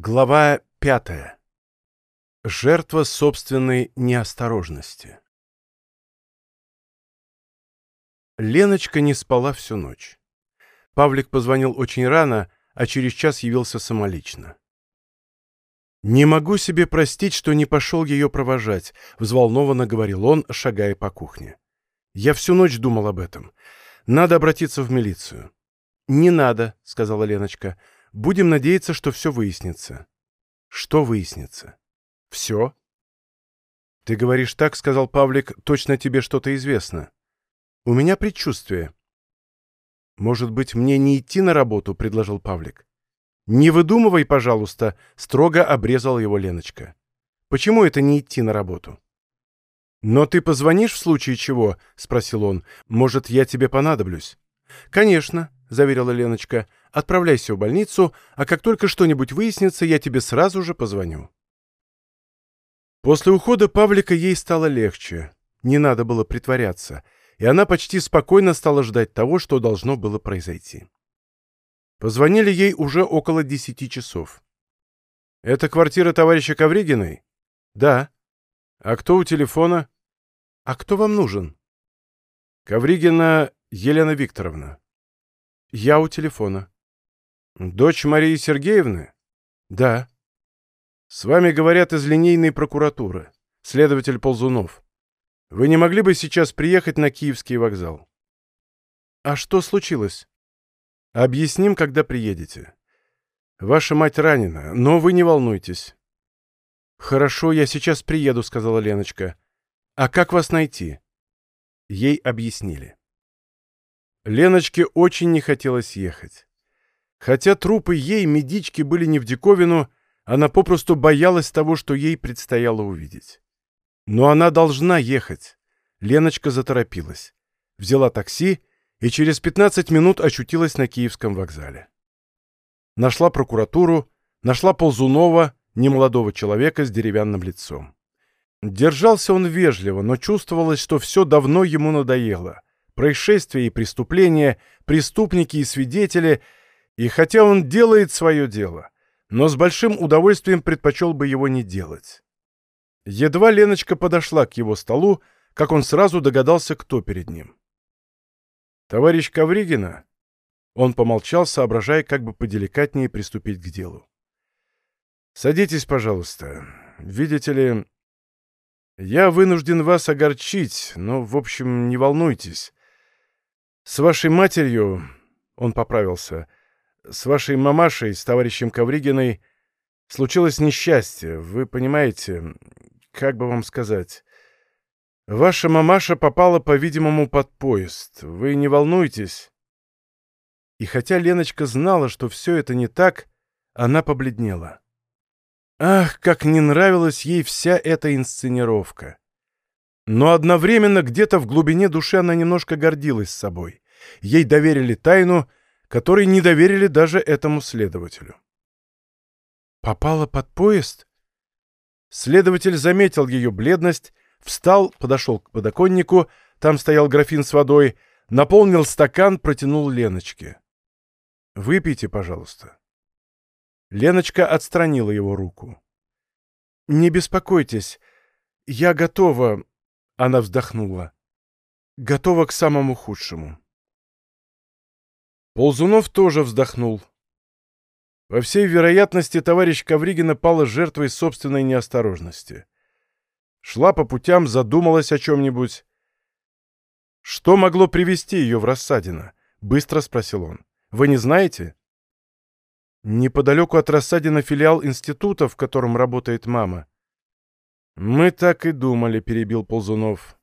Глава пятая. Жертва собственной неосторожности. Леночка не спала всю ночь. Павлик позвонил очень рано, а через час явился самолично. «Не могу себе простить, что не пошел ее провожать», — взволнованно говорил он, шагая по кухне. «Я всю ночь думал об этом. Надо обратиться в милицию». «Не надо», — сказала Леночка. Будем надеяться, что все выяснится. Что выяснится? Все? Ты говоришь так, сказал Павлик, точно тебе что-то известно. У меня предчувствие. Может быть, мне не идти на работу, предложил Павлик. Не выдумывай, пожалуйста, строго обрезал его Леночка. Почему это не идти на работу? Но ты позвонишь в случае чего? спросил он. Может, я тебе понадоблюсь? Конечно, заверила Леночка. Отправляйся в больницу, а как только что-нибудь выяснится, я тебе сразу же позвоню». После ухода Павлика ей стало легче. Не надо было притворяться, и она почти спокойно стала ждать того, что должно было произойти. Позвонили ей уже около десяти часов. «Это квартира товарища Ковригиной?» «Да». «А кто у телефона?» «А кто вам нужен?» «Ковригина Елена Викторовна». «Я у телефона». «Дочь Марии Сергеевны?» «Да». «С вами говорят из линейной прокуратуры. Следователь Ползунов. Вы не могли бы сейчас приехать на Киевский вокзал?» «А что случилось?» «Объясним, когда приедете. Ваша мать ранена, но вы не волнуйтесь». «Хорошо, я сейчас приеду», — сказала Леночка. «А как вас найти?» Ей объяснили. Леночке очень не хотелось ехать. Хотя трупы ей, медички, были не в диковину, она попросту боялась того, что ей предстояло увидеть. Но она должна ехать. Леночка заторопилась. Взяла такси и через 15 минут очутилась на Киевском вокзале. Нашла прокуратуру, нашла Ползунова, немолодого человека с деревянным лицом. Держался он вежливо, но чувствовалось, что все давно ему надоело. Происшествия и преступления, преступники и свидетели — и хотя он делает свое дело, но с большим удовольствием предпочел бы его не делать. Едва Леночка подошла к его столу, как он сразу догадался, кто перед ним. «Товарищ Ковригина?» Он помолчал, соображая, как бы поделикатнее приступить к делу. «Садитесь, пожалуйста. Видите ли, я вынужден вас огорчить, но, в общем, не волнуйтесь. С вашей матерью...» Он поправился с вашей мамашей, с товарищем Ковригиной, случилось несчастье. Вы понимаете, как бы вам сказать... Ваша мамаша попала, по-видимому, под поезд. Вы не волнуйтесь. И хотя Леночка знала, что все это не так, она побледнела. Ах, как не нравилась ей вся эта инсценировка. Но одновременно где-то в глубине души она немножко гордилась собой. Ей доверили тайну, который не доверили даже этому следователю. «Попала под поезд?» Следователь заметил ее бледность, встал, подошел к подоконнику, там стоял графин с водой, наполнил стакан, протянул Леночке. «Выпейте, пожалуйста». Леночка отстранила его руку. «Не беспокойтесь, я готова...» — она вздохнула. «Готова к самому худшему». Ползунов тоже вздохнул. Во всей вероятности, товарищ Ковригина пала жертвой собственной неосторожности. Шла по путям, задумалась о чем-нибудь. «Что могло привести ее в Рассадино?» — быстро спросил он. «Вы не знаете?» «Неподалеку от Рассадина филиал института, в котором работает мама». «Мы так и думали», — перебил Ползунов.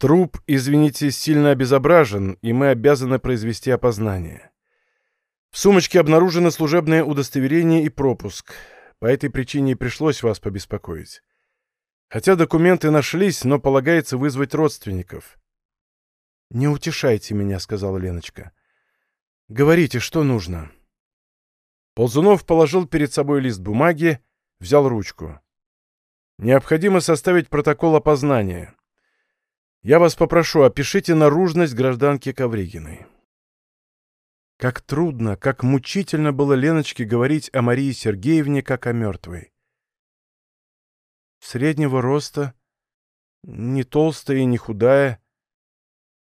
Труп, извините, сильно обезображен, и мы обязаны произвести опознание. В сумочке обнаружено служебное удостоверение и пропуск. По этой причине и пришлось вас побеспокоить. Хотя документы нашлись, но полагается вызвать родственников. «Не утешайте меня», — сказала Леночка. «Говорите, что нужно». Ползунов положил перед собой лист бумаги, взял ручку. «Необходимо составить протокол опознания. Я вас попрошу, опишите наружность гражданки Ковригиной. Как трудно, как мучительно было Леночке говорить о Марии Сергеевне, как о мертвой. Среднего роста, не толстая и не худая,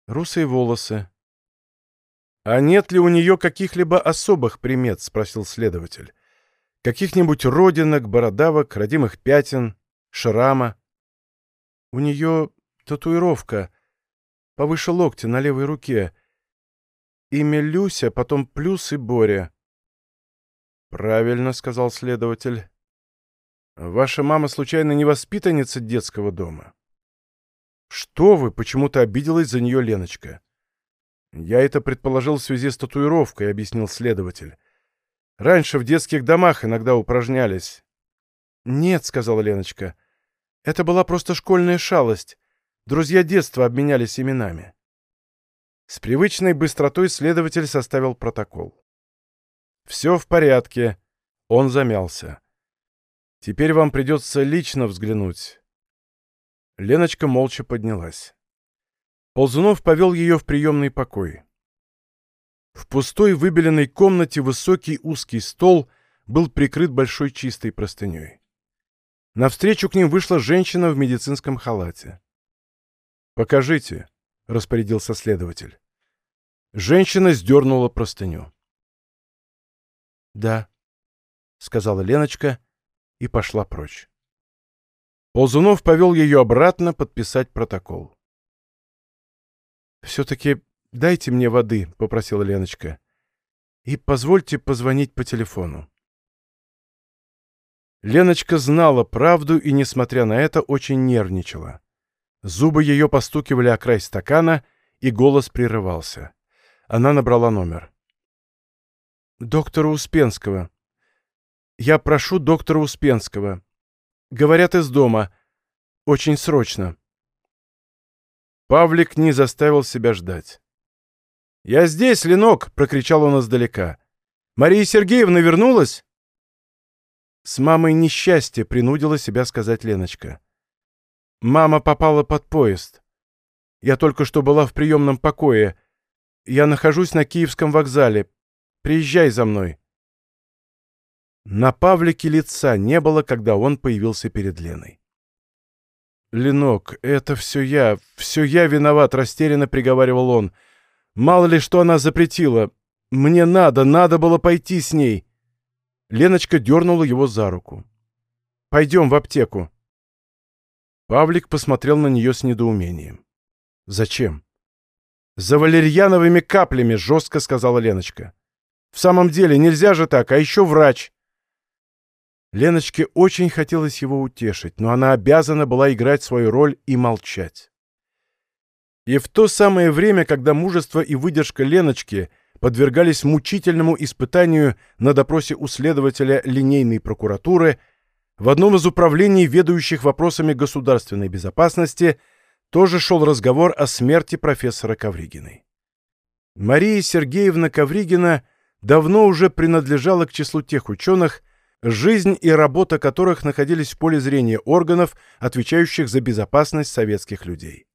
русые волосы. «А нет ли у нее каких-либо особых примет?» — спросил следователь. «Каких-нибудь родинок, бородавок, родимых пятен, шрама?» «У нее татуировка повыше локтя на левой руке. Имя Люся, потом Плюс и Боря». «Правильно», — сказал следователь. «Ваша мама случайно не воспитанница детского дома?» «Что вы?» — почему-то обиделась за нее Леночка. «Я это предположил в связи с татуировкой», — объяснил следователь. «Раньше в детских домах иногда упражнялись». «Нет», — сказала Леночка. «Это была просто школьная шалость. Друзья детства обменялись именами». С привычной быстротой следователь составил протокол. «Все в порядке». Он замялся. «Теперь вам придется лично взглянуть». Леночка молча поднялась. Ползунов повел ее в приемный покой. В пустой выбеленной комнате высокий узкий стол был прикрыт большой чистой простыней. Навстречу к ним вышла женщина в медицинском халате. «Покажите», — распорядился следователь. Женщина сдернула простыню. «Да», — сказала Леночка и пошла прочь. Ползунов повел ее обратно подписать протокол. «Все-таки дайте мне воды», — попросила Леночка. «И позвольте позвонить по телефону». Леночка знала правду и, несмотря на это, очень нервничала. Зубы ее постукивали о край стакана, и голос прерывался. Она набрала номер. «Доктора Успенского. Я прошу доктора Успенского. Говорят из дома. Очень срочно». Павлик не заставил себя ждать. «Я здесь, Ленок!» — прокричал он издалека. «Мария Сергеевна вернулась?» С мамой несчастье принудила себя сказать Леночка. «Мама попала под поезд. Я только что была в приемном покое. Я нахожусь на Киевском вокзале. Приезжай за мной». На Павлике лица не было, когда он появился перед Леной. «Ленок, это все я, все я виноват», — растерянно приговаривал он. «Мало ли, что она запретила. Мне надо, надо было пойти с ней». Леночка дернула его за руку. «Пойдем в аптеку». Павлик посмотрел на нее с недоумением. «Зачем?» «За валерьяновыми каплями», — жестко сказала Леночка. «В самом деле, нельзя же так, а еще врач». Леночке очень хотелось его утешить, но она обязана была играть свою роль и молчать. И в то самое время, когда мужество и выдержка Леночки подвергались мучительному испытанию на допросе у следователя линейной прокуратуры, в одном из управлений, ведающих вопросами государственной безопасности, тоже шел разговор о смерти профессора Ковригиной. Мария Сергеевна Ковригина давно уже принадлежала к числу тех ученых, жизнь и работа которых находились в поле зрения органов, отвечающих за безопасность советских людей.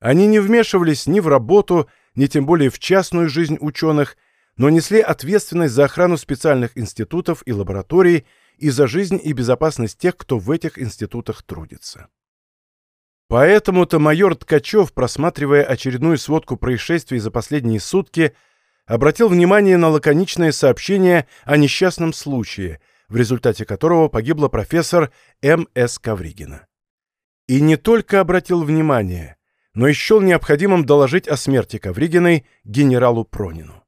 Они не вмешивались ни в работу, ни тем более в частную жизнь ученых, но несли ответственность за охрану специальных институтов и лабораторий и за жизнь и безопасность тех, кто в этих институтах трудится. Поэтому-то майор Ткачев, просматривая очередную сводку происшествий за последние сутки, обратил внимание на лаконичное сообщение о несчастном случае – в результате которого погибла профессор М.С. Ковригина. И не только обратил внимание, но и счел необходимым доложить о смерти Ковригиной генералу Пронину.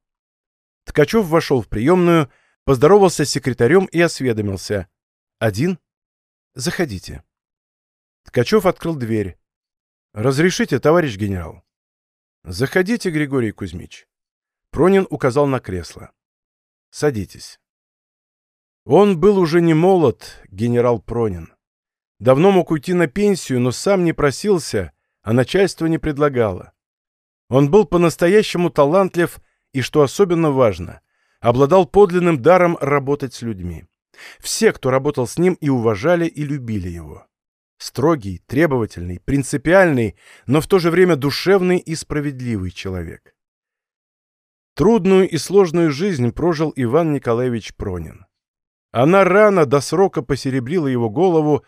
Ткачев вошел в приемную, поздоровался с секретарем и осведомился. «Один? Заходите». Ткачев открыл дверь. «Разрешите, товарищ генерал?» «Заходите, Григорий Кузьмич». Пронин указал на кресло. «Садитесь». Он был уже не молод, генерал Пронин. Давно мог уйти на пенсию, но сам не просился, а начальство не предлагало. Он был по-настоящему талантлив и, что особенно важно, обладал подлинным даром работать с людьми. Все, кто работал с ним, и уважали, и любили его. Строгий, требовательный, принципиальный, но в то же время душевный и справедливый человек. Трудную и сложную жизнь прожил Иван Николаевич Пронин. Она рано до срока посеребрила его голову,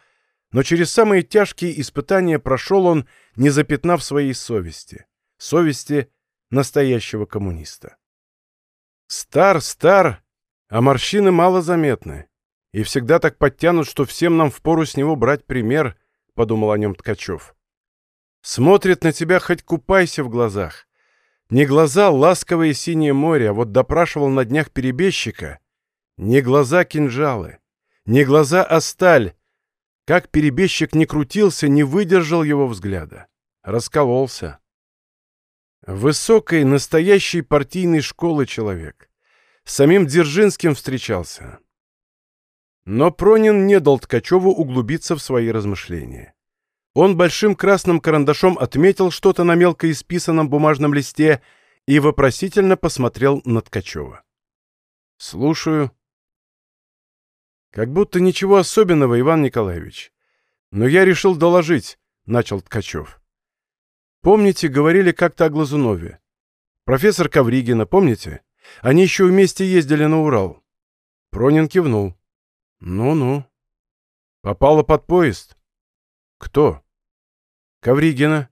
но через самые тяжкие испытания прошел он, не запятнав своей совести, совести настоящего коммуниста. Стар, стар, а морщины мало заметны, и всегда так подтянут, что всем нам впору с него брать пример, подумал о нем Ткачев. Смотрит на тебя, хоть купайся в глазах. Не глаза ласковое синее море, а вот допрашивал на днях перебежчика. Не глаза кинжалы, не глаза а. Как перебежчик не крутился, не выдержал его взгляда. Раскололся. Высокой, настоящей партийной школы человек. Самим Дзержинским встречался. Но Пронин не дал Ткачеву углубиться в свои размышления. Он большим красным карандашом отметил что-то на мелко исписанном бумажном листе и вопросительно посмотрел на Ткачева. «Слушаю». «Как будто ничего особенного, Иван Николаевич. Но я решил доложить», — начал Ткачев. «Помните, говорили как-то о Глазунове? Профессор Ковригина, помните? Они еще вместе ездили на Урал». Пронин кивнул. «Ну-ну. Попала под поезд?» «Кто?» Ковригина.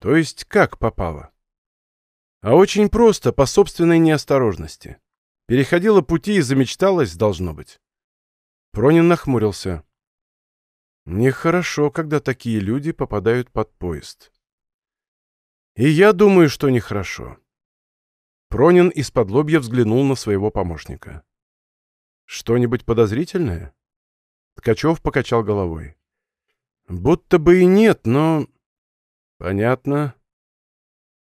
То есть как попало? А очень просто, по собственной неосторожности. Переходила пути и замечталась, должно быть. Пронин нахмурился. Нехорошо, когда такие люди попадают под поезд. И я думаю, что нехорошо. Пронин из-под лобья взглянул на своего помощника. Что-нибудь подозрительное? Ткачев покачал головой. Будто бы и нет, но... Понятно.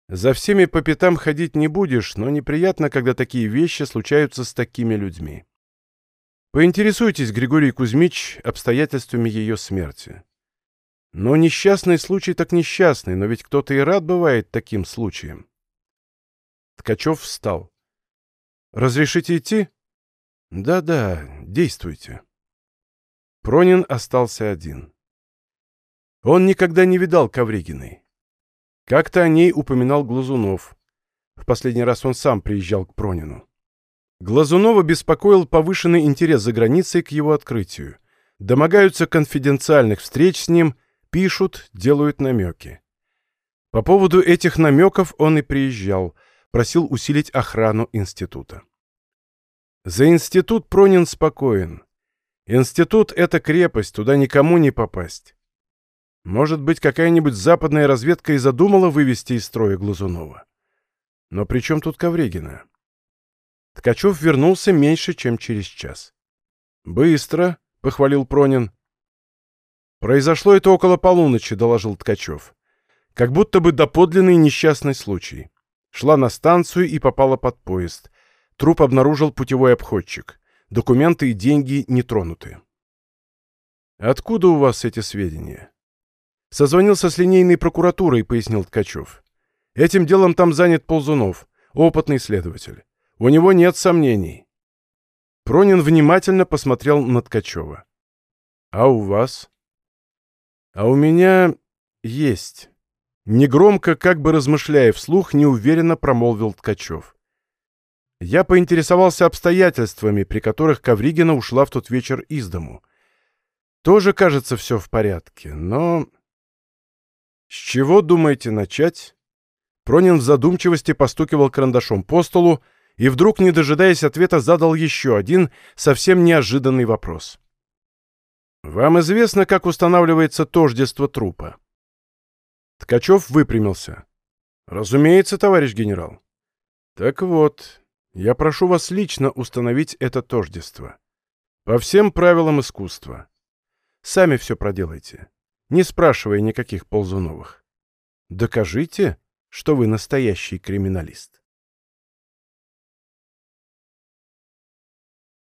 За всеми по пятам ходить не будешь, но неприятно, когда такие вещи случаются с такими людьми. Поинтересуйтесь, Григорий Кузьмич, обстоятельствами ее смерти. Но несчастный случай так несчастный, но ведь кто-то и рад бывает таким случаем. Ткачев встал. «Разрешите идти?» «Да-да, действуйте». Пронин остался один. Он никогда не видал Ковригиной. Как-то о ней упоминал Глазунов. В последний раз он сам приезжал к Пронину. Глазунова беспокоил повышенный интерес за границей к его открытию. Домогаются конфиденциальных встреч с ним, пишут, делают намеки. По поводу этих намеков он и приезжал, просил усилить охрану института. За институт Пронин спокоен. Институт — это крепость, туда никому не попасть. Может быть, какая-нибудь западная разведка и задумала вывести из строя Глазунова. Но при чем тут Ковригина? Ткачев вернулся меньше, чем через час. «Быстро», — похвалил Пронин. «Произошло это около полуночи», — доложил Ткачев. «Как будто бы доподлинный несчастный случай. Шла на станцию и попала под поезд. Труп обнаружил путевой обходчик. Документы и деньги не тронуты». «Откуда у вас эти сведения?» Созвонился с линейной прокуратурой, пояснил Ткачев. Этим делом там занят Ползунов, опытный следователь. У него нет сомнений. Пронин внимательно посмотрел на Ткачева. А у вас? А у меня есть. Негромко, как бы размышляя вслух, неуверенно промолвил Ткачев. Я поинтересовался обстоятельствами, при которых Ковригина ушла в тот вечер из дому. Тоже, кажется, все в порядке, но... «С чего думаете начать?» Пронин в задумчивости постукивал карандашом по столу и вдруг, не дожидаясь ответа, задал еще один, совсем неожиданный вопрос. «Вам известно, как устанавливается тождество трупа?» Ткачев выпрямился. «Разумеется, товарищ генерал». «Так вот, я прошу вас лично установить это тождество. По всем правилам искусства. Сами все проделайте не спрашивая никаких ползуновых. Докажите, что вы настоящий криминалист.